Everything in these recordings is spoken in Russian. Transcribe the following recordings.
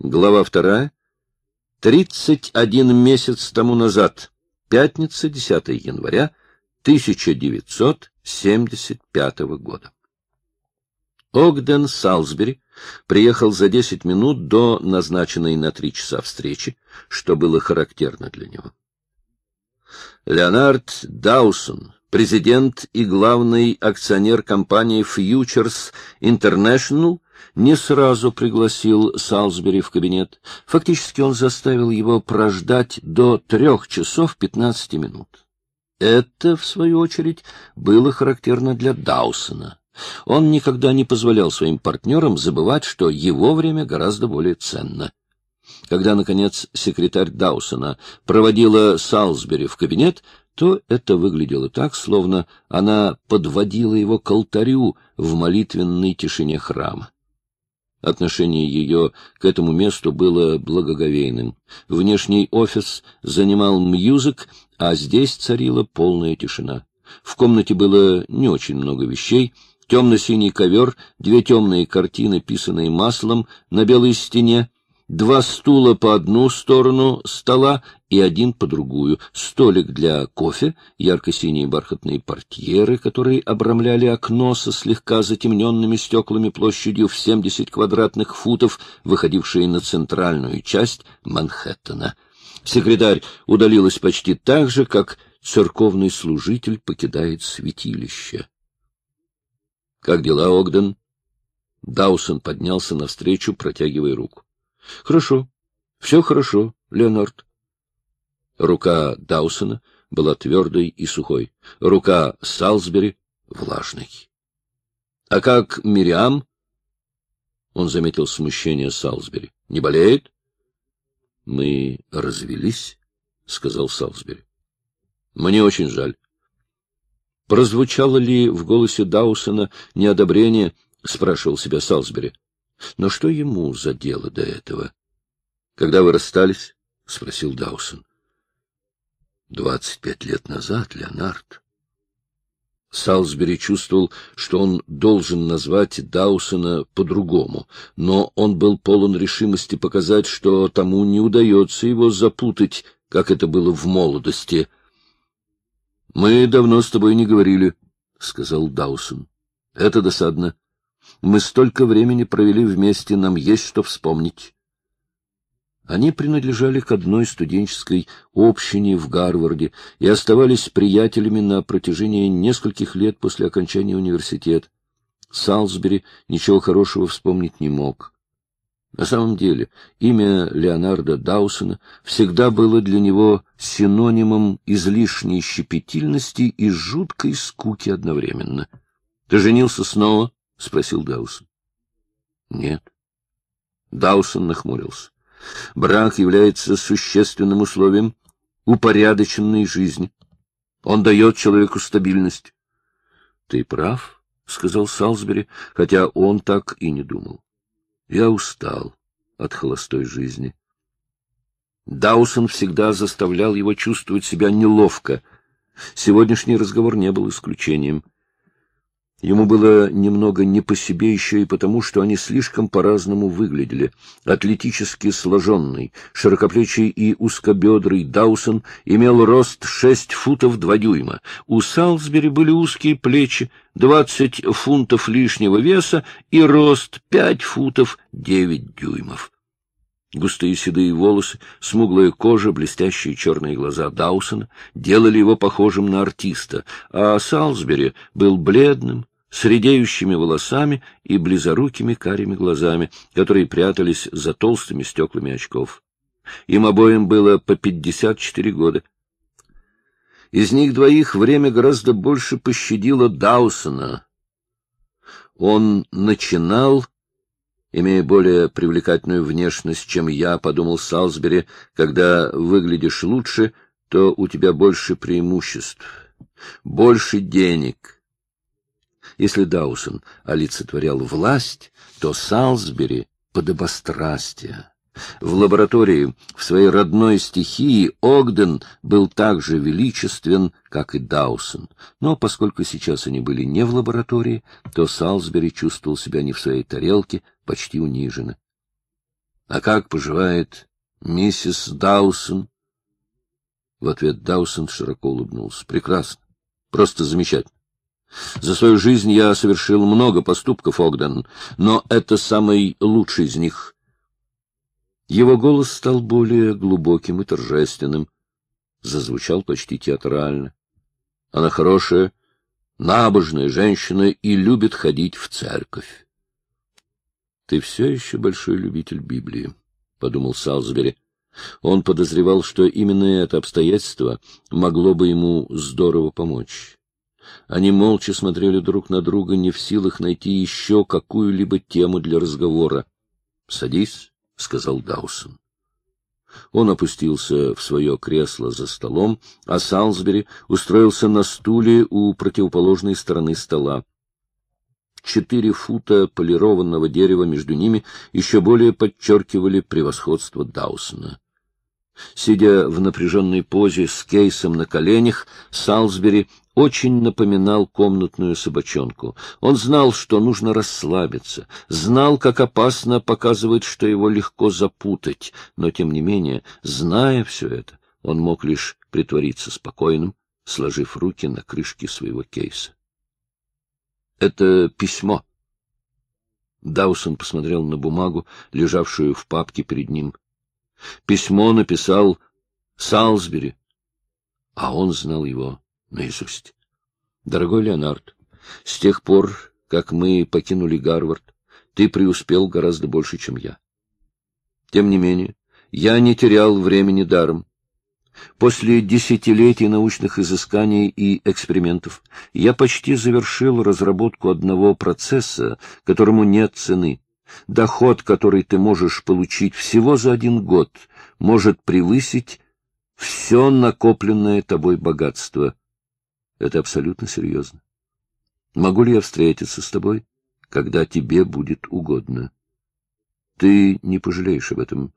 Глава вторая. Тридцать один месяц тому назад. Пятница, 10 января 1975 года. Огден Салсбери приехал за десять минут до назначенной на три часа встречи, что было характерно для него. Леонард Даусон, президент и главный акционер компании Futures International, не сразу пригласил Салсбери в кабинет. Фактически он заставил его прождать до трех часов пятнадцати минут. Это, в свою очередь, было характерно для Даусона. Он никогда не позволял своим партнерам забывать, что его время гораздо более ценно. Когда, наконец, секретарь Даусона проводила Салсбери в кабинет, то это выглядело так, словно она подводила его к алтарю в молитвенной тишине храма. Отношение ее к этому месту было благоговейным. Внешний офис занимал мьюзик, а здесь царила полная тишина. В комнате было не очень много вещей. Темно-синий ковер, две темные картины, писанные маслом на белой стене, два стула по одну сторону стола и один по другую, столик для кофе, ярко-синие бархатные портьеры, которые обрамляли окно со слегка затемненными стеклами площадью в 70 квадратных футов, выходившие на центральную часть Манхэттена. Секретарь удалилась почти так же, как церковный служитель покидает святилище. — Как дела, Огден? Даусон поднялся навстречу, протягивая руку. — Хорошо. Все хорошо, Леонард. Рука Даусона была твердой и сухой, рука Салсбери — влажной. — А как Мириам? Он заметил смущение Салсбери. — Не болеет? — Мы развелись, — сказал Салсбери. — Мне очень жаль. Прозвучало ли в голосе Даусона неодобрение, — спрашивал себя Салсбери. Но что ему за дело до этого? — Когда вы расстались? — спросил Даусон. — Двадцать пять лет назад, Леонард. Салсбери чувствовал, что он должен назвать Даусона по-другому, но он был полон решимости показать, что тому не удается его запутать, как это было в молодости. — Мы давно с тобой не говорили, — сказал Даусон. — Это досадно. Мы столько времени провели вместе, нам есть что вспомнить. Они принадлежали к одной студенческой общине в Гарварде и оставались приятелями на протяжении нескольких лет после окончания университета. Салсбери ничего хорошего вспомнить не мог. На самом деле, имя Леонарда Даусона всегда было для него синонимом излишней щепетильности и жуткой скуки одновременно. — Ты женился снова? — спросил Даусон. — Нет. Даусон нахмурился. Брак является существенным условием упорядоченной жизни. Он дает человеку стабильность. — Ты прав, — сказал Салсбери, хотя он так и не думал. — Я устал от холостой жизни. Даусон всегда заставлял его чувствовать себя неловко. Сегодняшний разговор не был исключением — Ему было немного не по себе еще и потому, что они слишком по-разному выглядели. Атлетически сложенный, широкоплечий и узкобедрый Даусон имел рост шесть футов два дюйма. У Салсбери были узкие плечи, двадцать фунтов лишнего веса и рост пять футов девять дюймов. Густые седые волосы, смуглая кожа, блестящие черные глаза Даусона делали его похожим на артиста, а Салсбери был бледным, с редеющими волосами и близорукими карими глазами, которые прятались за толстыми стеклами очков. Им обоим было по пятьдесят четыре года. Из них двоих время гораздо больше пощадило Даусона. Он начинал имея более привлекательную внешность, чем я, — подумал Салсбери, — когда выглядишь лучше, то у тебя больше преимуществ, больше денег. Если Даусон олицетворял власть, то Салсбери — подобострастие. В лаборатории, в своей родной стихии, Огден был так же величествен, как и Даусон. Но поскольку сейчас они были не в лаборатории, то Салсбери чувствовал себя не в своей тарелке, почти униженно. А как поживает миссис Даусон? В ответ Даусон широко улыбнулся. Прекрасно. Просто замечательно. За свою жизнь я совершил много поступков, Огден, но это самый лучший из них. Его голос стал более глубоким и торжественным. Зазвучал почти театрально. Она хорошая, набожная женщина и любит ходить в церковь. — Ты все еще большой любитель Библии, — подумал Салзбери. Он подозревал, что именно это обстоятельство могло бы ему здорово помочь. Они молча смотрели друг на друга, не в силах найти еще какую-либо тему для разговора. — Садись, — сказал Даусон. Он опустился в свое кресло за столом, а Салсбери устроился на стуле у противоположной стороны стола. Четыре фута полированного дерева между ними еще более подчеркивали превосходство Даусона. Сидя в напряженной позе с кейсом на коленях, Салсбери очень напоминал комнатную собачонку. Он знал, что нужно расслабиться, знал, как опасно показывать, что его легко запутать, но, тем не менее, зная все это, он мог лишь притвориться спокойным, сложив руки на крышке своего кейса. — Это письмо. Даусон посмотрел на бумагу, лежавшую в папке перед ним. Письмо написал Салсбери, а он знал его наизусть. Дорогой Леонард, с тех пор, как мы покинули Гарвард, ты преуспел гораздо больше, чем я. Тем не менее, я не терял времени даром. После десятилетий научных изысканий и экспериментов я почти завершил разработку одного процесса, которому нет цены. Доход, который ты можешь получить всего за один год, может превысить все накопленное тобой богатство. Это абсолютно серьезно. Могу ли я встретиться с тобой, когда тебе будет угодно? Ты не пожалеешь об этом.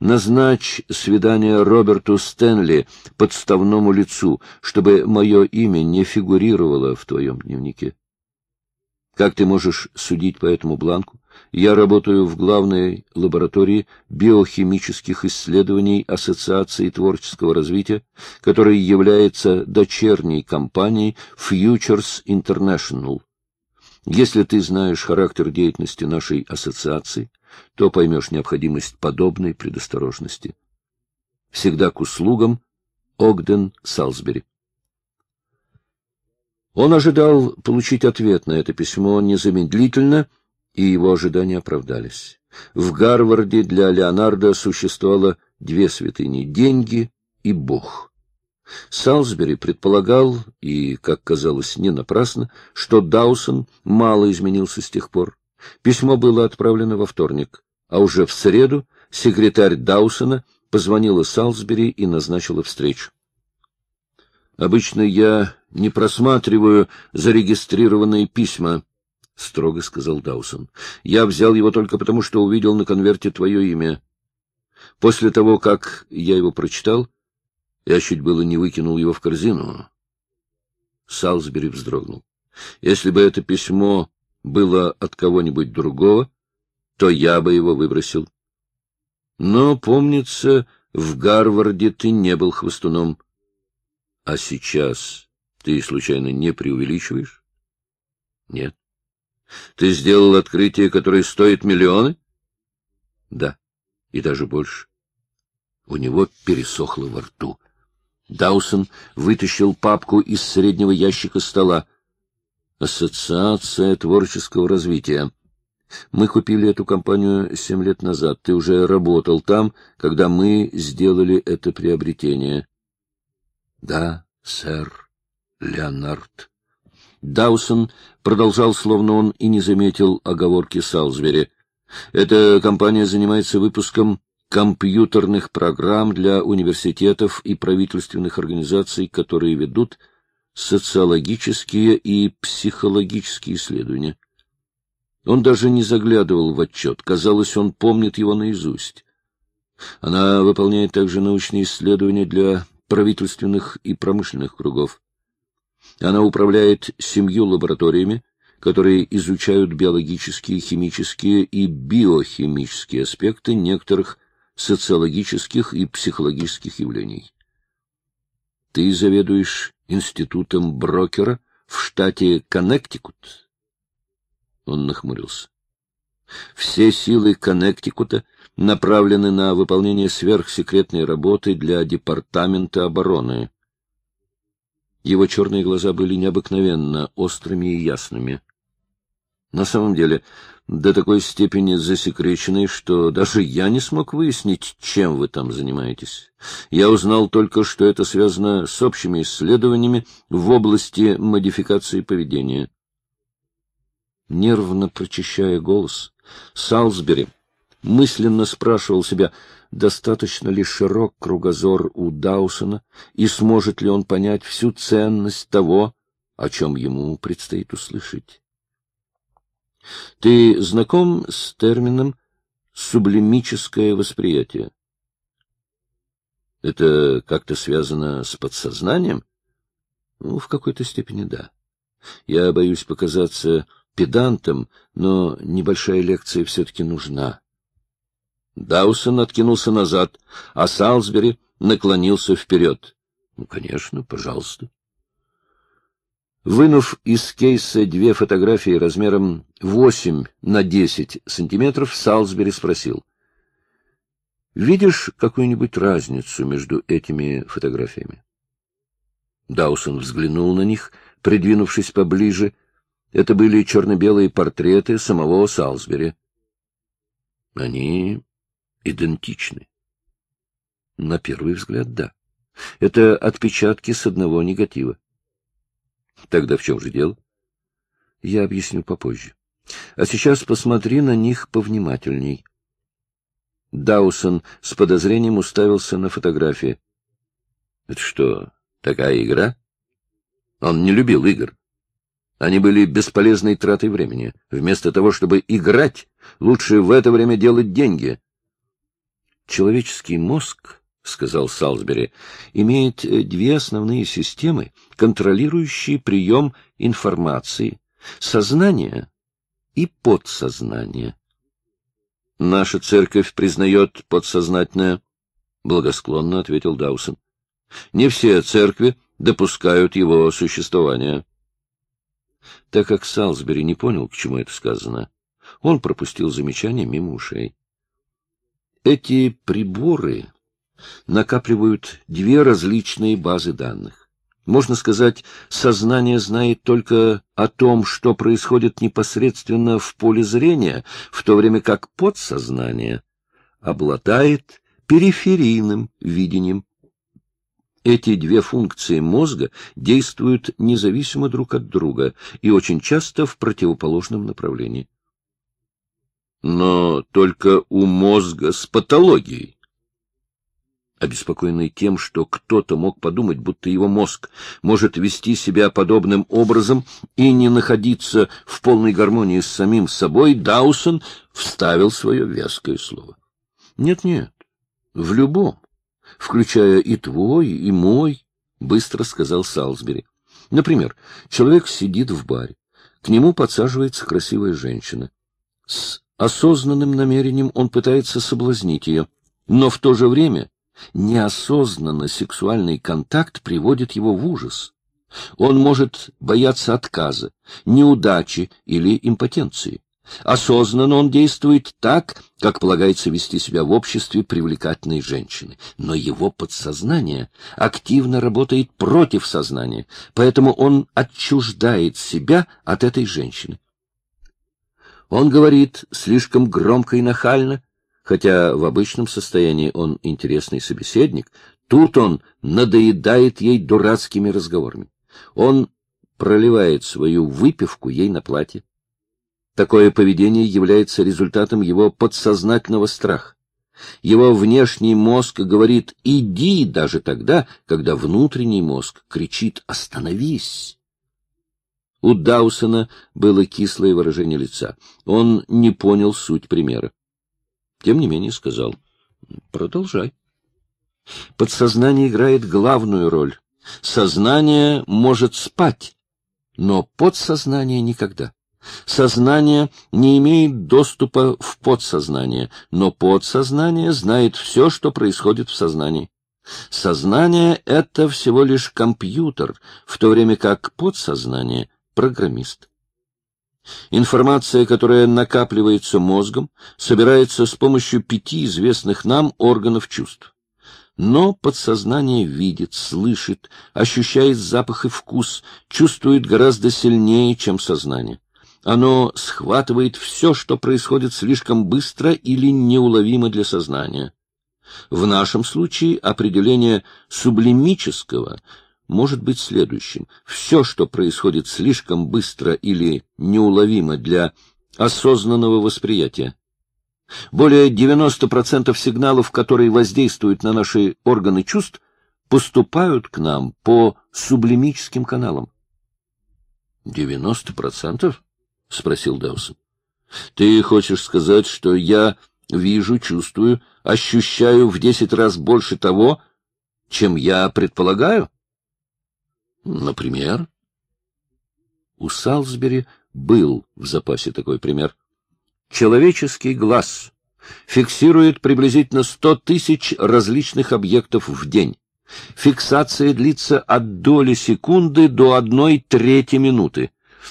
Назначь свидание Роберту Стэнли, подставному лицу, чтобы мое имя не фигурировало в твоем дневнике. Как ты можешь судить по этому бланку? Я работаю в главной лаборатории биохимических исследований Ассоциации творческого развития, которая является дочерней компанией Futures International. Если ты знаешь характер деятельности нашей ассоциации, то поймешь необходимость подобной предосторожности. Всегда к услугам Огден Салсбери. Он ожидал получить ответ на это письмо незамедлительно, и его ожидания оправдались. В Гарварде для Леонардо существовало две святыни — деньги и Бог. Салсбери предполагал, и, как казалось, не напрасно, что Даусон мало изменился с тех пор. Письмо было отправлено во вторник, а уже в среду секретарь Даусона позвонила Салсбери и назначила встречу. Обычно я не просматриваю зарегистрированные письма, — строго сказал Даусон. — Я взял его только потому, что увидел на конверте твое имя. После того, как я его прочитал, я чуть было не выкинул его в корзину. Салсбери вздрогнул. Если бы это письмо было от кого-нибудь другого, то я бы его выбросил. Но, помнится, в Гарварде ты не был хвостуном. А сейчас ты, случайно, не преувеличиваешь? Нет. Ты сделал открытие, которое стоит миллионы? Да, и даже больше. У него пересохло во рту. Даусон вытащил папку из среднего ящика стола. Ассоциация творческого развития. Мы купили эту компанию семь лет назад. Ты уже работал там, когда мы сделали это приобретение. Да, сэр, Леонард. Даусон продолжал, словно он и не заметил оговорки Салзвери. Эта компания занимается выпуском компьютерных программ для университетов и правительственных организаций, которые ведут социологические и психологические исследования. Он даже не заглядывал в отчет, казалось, он помнит его наизусть. Она выполняет также научные исследования для правительственных и промышленных кругов. Она управляет семью лабораториями, которые изучают биологические, химические и биохимические аспекты некоторых социологических и психологических явлений. Ты заведуешь институтом брокера в штате Коннектикут? Он нахмурился. Все силы Коннектикута направлены на выполнение сверхсекретной работы для Департамента обороны. Его черные глаза были необыкновенно острыми и ясными. На самом деле, до такой степени засекреченной, что даже я не смог выяснить, чем вы там занимаетесь. Я узнал только, что это связано с общими исследованиями в области модификации поведения. Нервно прочищая голос, Салсбери мысленно спрашивал себя, достаточно ли широк кругозор у Даусона, и сможет ли он понять всю ценность того, о чем ему предстоит услышать. Ты знаком с термином «сублимическое восприятие»? Это как-то связано с подсознанием? Ну, в какой-то степени да. Я боюсь показаться педантом, но небольшая лекция все-таки нужна. Даусон откинулся назад, а Салсбери наклонился вперед. — Ну, конечно, пожалуйста. Вынув из кейса две фотографии размером 8 на 10 сантиметров, Салсбери спросил. — Видишь какую-нибудь разницу между этими фотографиями? Даусон взглянул на них, придвинувшись поближе. Это были черно-белые портреты самого Салсбери. Они идентичны. На первый взгляд, да. Это отпечатки с одного негатива. Тогда в чем же дело? Я объясню попозже. А сейчас посмотри на них повнимательней. Даусон с подозрением уставился на фотографии. Это что, такая игра? Он не любил игр. Они были бесполезной тратой времени. Вместо того, чтобы играть, лучше в это время делать деньги. Человеческий мозг, — сказал Салсбери, — имеет э, две основные системы, контролирующие прием информации — сознание и подсознание. Наша церковь признает подсознательное, — благосклонно ответил Даусон. Не все церкви допускают его существование. Так как Салсбери не понял, к чему это сказано, он пропустил замечание мимо ушей. Эти приборы накапливают две различные базы данных. Можно сказать, сознание знает только о том, что происходит непосредственно в поле зрения, в то время как подсознание обладает периферийным видением. Эти две функции мозга действуют независимо друг от друга и очень часто в противоположном направлении но только у мозга с патологией. Обеспокоенный тем, что кто-то мог подумать, будто его мозг может вести себя подобным образом и не находиться в полной гармонии с самим собой, Даусон вставил свое веское слово. «Нет-нет, в любом, включая и твой, и мой», — быстро сказал Салсбери. «Например, человек сидит в баре, к нему подсаживается красивая женщина. С Осознанным намерением он пытается соблазнить ее, но в то же время неосознанно сексуальный контакт приводит его в ужас. Он может бояться отказа, неудачи или импотенции. Осознанно он действует так, как полагается вести себя в обществе привлекательной женщины. Но его подсознание активно работает против сознания, поэтому он отчуждает себя от этой женщины. Он говорит слишком громко и нахально, хотя в обычном состоянии он интересный собеседник, тут он надоедает ей дурацкими разговорами. Он проливает свою выпивку ей на платье. Такое поведение является результатом его подсознательного страха. Его внешний мозг говорит «иди» даже тогда, когда внутренний мозг кричит «остановись». У Даусона было кислое выражение лица. Он не понял суть примера. Тем не менее сказал, продолжай. Подсознание играет главную роль. Сознание может спать, но подсознание никогда. Сознание не имеет доступа в подсознание, но подсознание знает все, что происходит в сознании. Сознание — это всего лишь компьютер, в то время как подсознание — программист. Информация, которая накапливается мозгом, собирается с помощью пяти известных нам органов чувств. Но подсознание видит, слышит, ощущает запах и вкус, чувствует гораздо сильнее, чем сознание. Оно схватывает все, что происходит слишком быстро или неуловимо для сознания. В нашем случае определение сублимического может быть следующим. Все, что происходит слишком быстро или неуловимо для осознанного восприятия. Более 90% сигналов, которые воздействуют на наши органы чувств, поступают к нам по сублимическим каналам. 90%? — спросил Даусон. — Ты хочешь сказать, что я вижу, чувствую, ощущаю в десять раз больше того, чем я предполагаю? Например? У Салсбери был в запасе такой пример. Человеческий глаз фиксирует приблизительно сто тысяч различных объектов в день. Фиксация длится от доли секунды до одной трети минуты.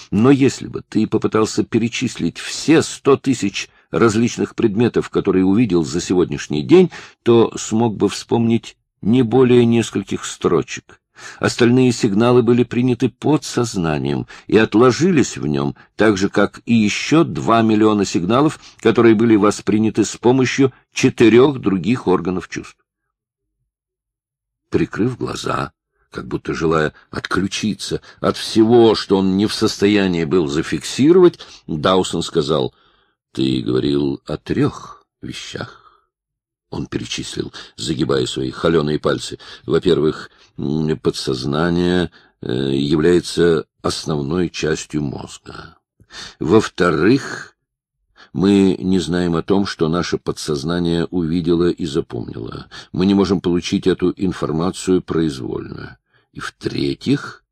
Но если бы ты попытался перечислить все сто тысяч различных предметов, которые увидел за сегодняшний день, то смог бы вспомнить не более нескольких строчек. Остальные сигналы были приняты подсознанием и отложились в нем, так же, как и еще два миллиона сигналов, которые были восприняты с помощью четырех других органов чувств. Прикрыв глаза, как будто желая отключиться от всего, что он не в состоянии был зафиксировать, Даусон сказал, «Ты говорил о трех вещах». Он перечислил, загибая свои холеные пальцы. Во-первых, подсознание э, является основной частью мозга. Во-вторых, мы не знаем о том, что наше подсознание увидело и запомнило. Мы не можем получить эту информацию произвольно. И в-третьих,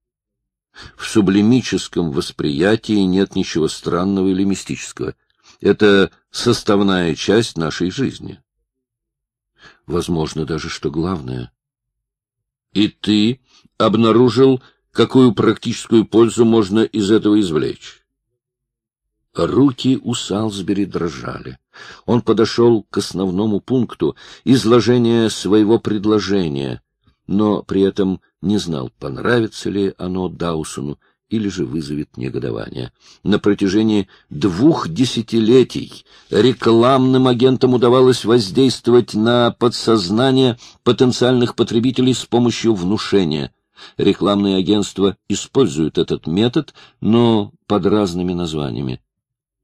в сублимическом восприятии нет ничего странного или мистического. Это составная часть нашей жизни возможно даже, что главное. И ты обнаружил, какую практическую пользу можно из этого извлечь. Руки у Салсбери дрожали. Он подошел к основному пункту изложения своего предложения, но при этом не знал, понравится ли оно Даусону или же вызовет негодование. На протяжении двух десятилетий рекламным агентам удавалось воздействовать на подсознание потенциальных потребителей с помощью внушения. Рекламные агентства используют этот метод, но под разными названиями.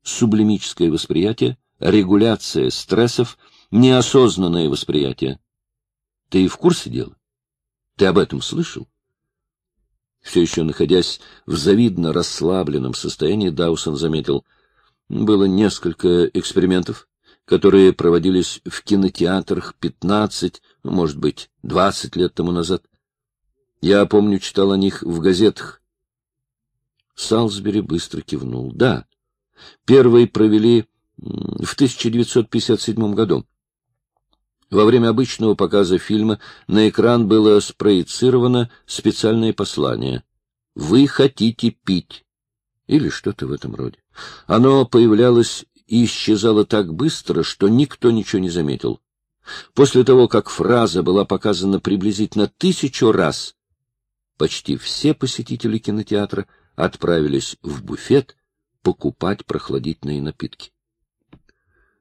Сублимическое восприятие, регуляция стрессов, неосознанное восприятие. Ты в курсе дела? Ты об этом слышал? Все еще находясь в завидно расслабленном состоянии, Даусон заметил, было несколько экспериментов, которые проводились в кинотеатрах 15, ну, может быть, 20 лет тому назад. Я помню, читал о них в газетах. Салсбери быстро кивнул. Да, первые провели в 1957 году. Во время обычного показа фильма на экран было спроецировано специальное послание «Вы хотите пить» или что-то в этом роде. Оно появлялось и исчезало так быстро, что никто ничего не заметил. После того, как фраза была показана приблизительно тысячу раз, почти все посетители кинотеатра отправились в буфет покупать прохладительные напитки.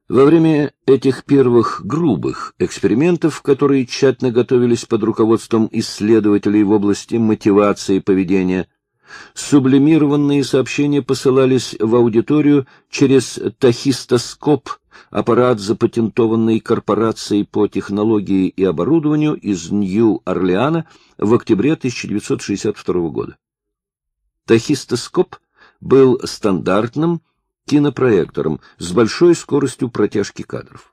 Во время этих первых грубых экспериментов, которые тщательно готовились под руководством исследователей в области мотивации поведения, сублимированные сообщения посылались в аудиторию через тахистоскоп, аппарат, запатентованный корпорацией по технологии и оборудованию из Нью-Орлеана в октябре 1962 года. Тахистоскоп был стандартным кинопроектором с большой скоростью протяжки кадров.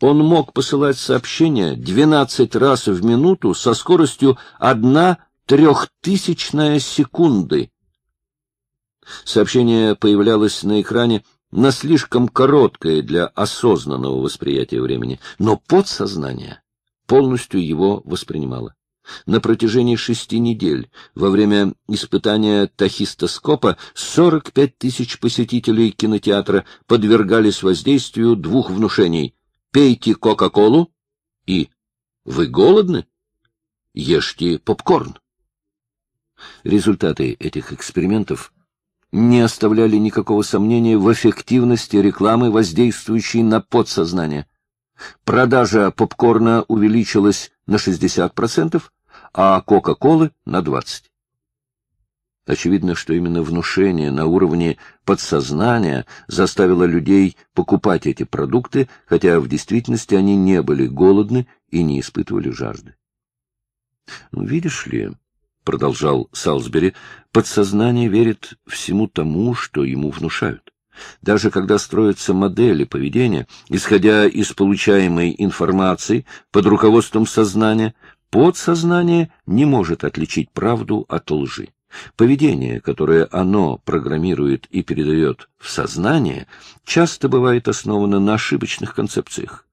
Он мог посылать сообщения 12 раз в минуту со скоростью 1 трехтысячная секунды. Сообщение появлялось на экране на слишком короткое для осознанного восприятия времени, но подсознание полностью его воспринимало. На протяжении шести недель во время испытания тахистоскопа 45 тысяч посетителей кинотеатра подвергались воздействию двух внушений «Пейте Кока-Колу» и «Вы голодны? Ешьте попкорн». Результаты этих экспериментов не оставляли никакого сомнения в эффективности рекламы, воздействующей на подсознание. Продажа попкорна увеличилась на 60%, а Кока-Колы — на 20%. Очевидно, что именно внушение на уровне подсознания заставило людей покупать эти продукты, хотя в действительности они не были голодны и не испытывали жажды. Ну, видишь ли, — продолжал Салсбери, — подсознание верит всему тому, что ему внушают. Даже когда строятся модели поведения, исходя из получаемой информации под руководством сознания, подсознание не может отличить правду от лжи. Поведение, которое оно программирует и передает в сознание, часто бывает основано на ошибочных концепциях.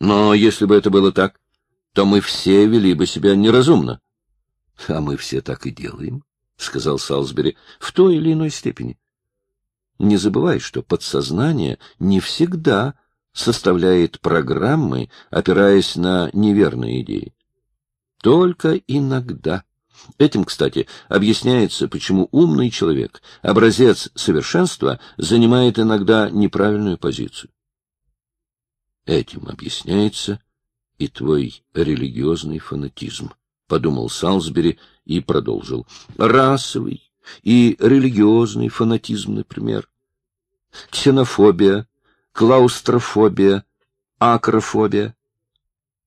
Но если бы это было так, то мы все вели бы себя неразумно. — А мы все так и делаем, — сказал Салсбери, — в той или иной степени. Не забывай, что подсознание не всегда составляет программы, опираясь на неверные идеи. Только иногда. Этим, кстати, объясняется, почему умный человек, образец совершенства, занимает иногда неправильную позицию. Этим объясняется и твой религиозный фанатизм, — подумал Салсбери и продолжил. Расовый и религиозный фанатизм, например. Ксенофобия, клаустрофобия, акрофобия.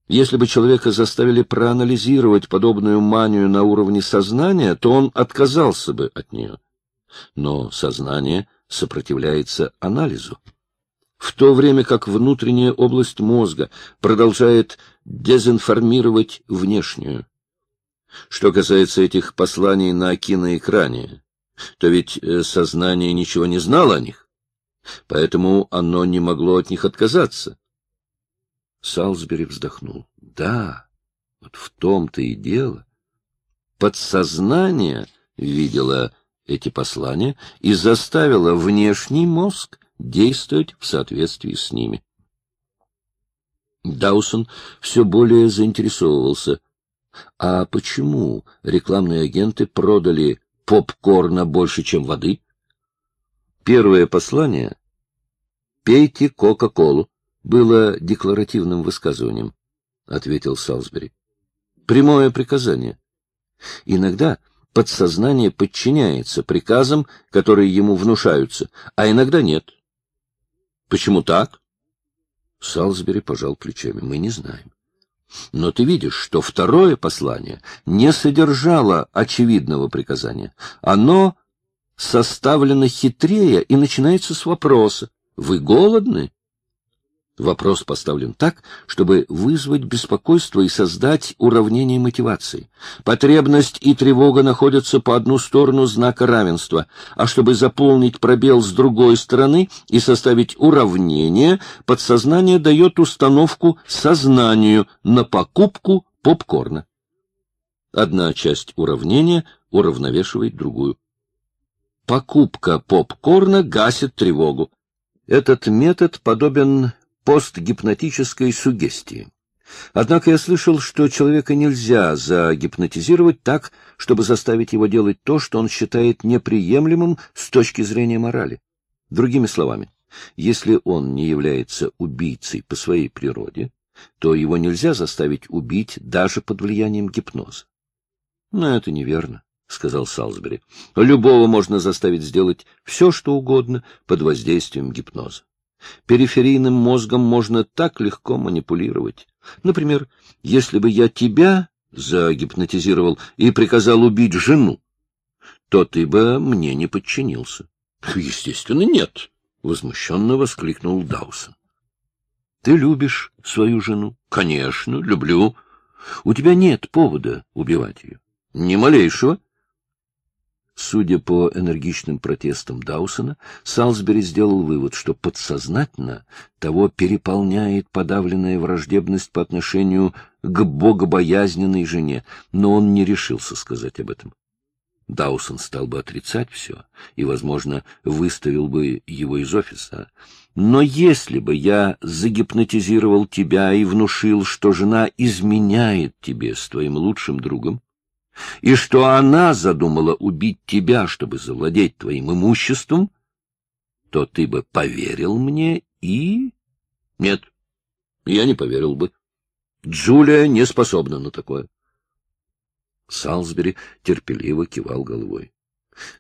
Если бы человека заставили проанализировать подобную манию на уровне сознания, то он отказался бы от нее. Но сознание сопротивляется анализу. В то время как внутренняя область мозга продолжает дезинформировать внешнюю. Что касается этих посланий на киноэкране, то ведь э, сознание ничего не знало о них, поэтому оно не могло от них отказаться. Салсбери вздохнул. Да, вот в том-то и дело. Подсознание видело эти послания и заставило внешний мозг действовать в соответствии с ними. Даусон все более заинтересовывался. А почему рекламные агенты продали попкорна больше, чем воды? Первое послание — «Пейте Кока-Колу» было декларативным высказыванием, — ответил Салсбери. Прямое приказание. Иногда подсознание подчиняется приказам, которые ему внушаются, а иногда нет. Почему так? Салсбери пожал плечами. Мы не знаем. Но ты видишь, что второе послание не содержало очевидного приказания. Оно составлено хитрее и начинается с вопроса. Вы голодны? Вопрос поставлен так, чтобы вызвать беспокойство и создать уравнение мотивации. Потребность и тревога находятся по одну сторону знака равенства, а чтобы заполнить пробел с другой стороны и составить уравнение, подсознание дает установку сознанию на покупку попкорна. Одна часть уравнения уравновешивает другую. Покупка попкорна гасит тревогу. Этот метод подобен постгипнотической сугестии. Однако я слышал, что человека нельзя загипнотизировать так, чтобы заставить его делать то, что он считает неприемлемым с точки зрения морали. Другими словами, если он не является убийцей по своей природе, то его нельзя заставить убить даже под влиянием гипноза. Но это неверно, — сказал Салсбери. Любого можно заставить сделать все, что угодно под воздействием гипноза. Периферийным мозгом можно так легко манипулировать. Например, если бы я тебя загипнотизировал и приказал убить жену, то ты бы мне не подчинился. — Естественно, нет, — возмущенно воскликнул Даусон. — Ты любишь свою жену? — Конечно, люблю. У тебя нет повода убивать ее. — Ни малейшего. Судя по энергичным протестам Даусона, Салсбери сделал вывод, что подсознательно того переполняет подавленная враждебность по отношению к богобоязненной жене, но он не решился сказать об этом. Даусон стал бы отрицать все и, возможно, выставил бы его из офиса. Но если бы я загипнотизировал тебя и внушил, что жена изменяет тебе с твоим лучшим другом, и что она задумала убить тебя, чтобы завладеть твоим имуществом, то ты бы поверил мне и... Нет, я не поверил бы. Джулия не способна на такое. Салсбери терпеливо кивал головой.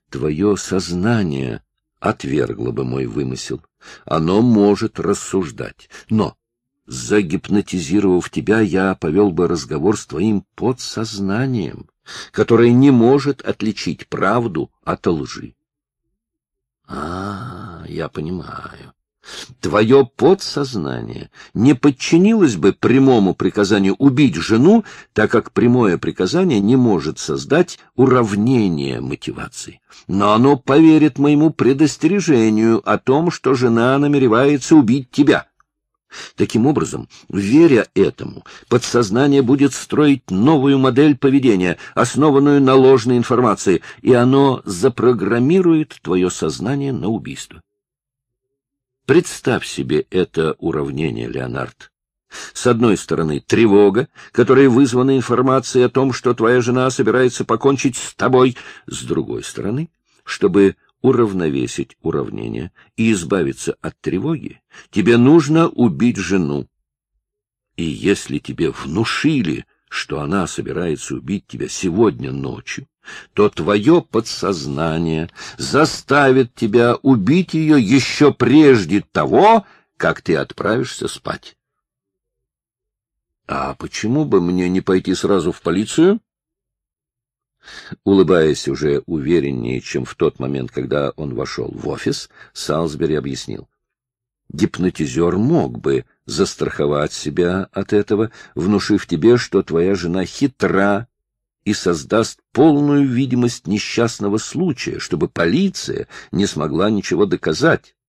Твое сознание отвергло бы мой вымысел. Оно может рассуждать. Но, загипнотизировав тебя, я повел бы разговор с твоим подсознанием, которое не может отличить правду от лжи. А, я понимаю. Твое подсознание не подчинилось бы прямому приказанию убить жену, так как прямое приказание не может создать уравнение мотивации. Но оно поверит моему предостережению о том, что жена намеревается убить тебя. Таким образом, веря этому, подсознание будет строить новую модель поведения, основанную на ложной информации, и оно запрограммирует твое сознание на убийство. Представь себе это уравнение, Леонард. С одной стороны, тревога, которая вызвана информацией о том, что твоя жена собирается покончить с тобой. С другой стороны, чтобы уравновесить уравнение и избавиться от тревоги, тебе нужно убить жену. И если тебе внушили, что она собирается убить тебя сегодня ночью, то твое подсознание заставит тебя убить ее еще прежде того, как ты отправишься спать. А почему бы мне не пойти сразу в полицию? Улыбаясь уже увереннее, чем в тот момент, когда он вошел в офис, Салсбери объяснил. Гипнотизер мог бы застраховать себя от этого, внушив тебе, что твоя жена хитра и создаст полную видимость несчастного случая, чтобы полиция не смогла ничего доказать.